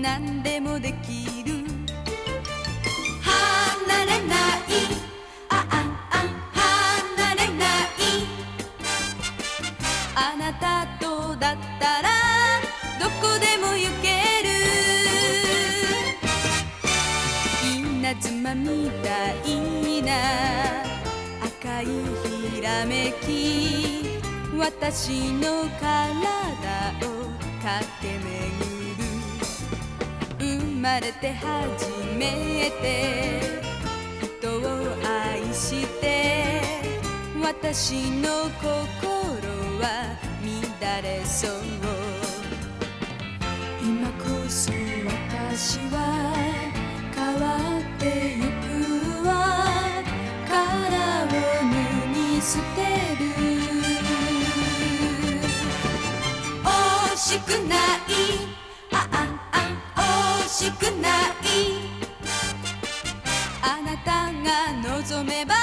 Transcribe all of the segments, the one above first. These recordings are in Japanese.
何でもできる。離れない。あああ離れない。あなたとだったらどこでも行ける。稲妻みたいな。赤いひらめき。私の体を駆け巡る。まれて初めて。人を愛して私の心は乱れそう。今こそ私は変わってゆくわ。殻を脱ぎ捨てが望めば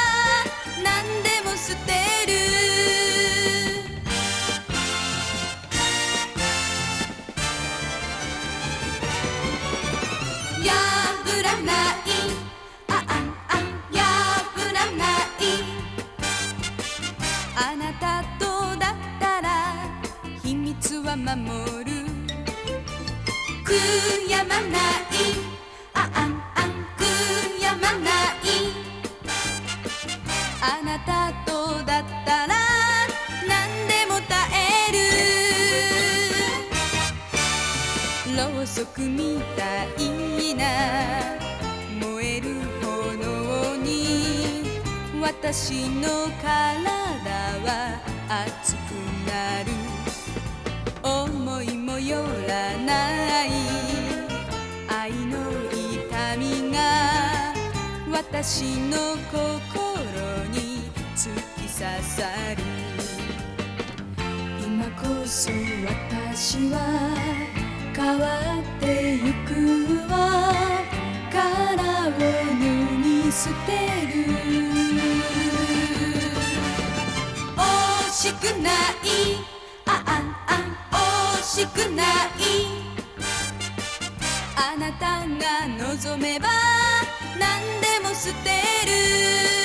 何でも捨てる。破らない。あああ破らない。あなたとだったら秘密は守る。悔やまない。えるろうそくみたいな。燃える炎に私の体は熱くなる。思いもよらない。愛の痛みが私の心に突き刺さる。今こそ私は変わってゆくわ。殻を脱ぎ捨てる。惜しくない。あああ惜しくない。あなたが望めば何でも捨てる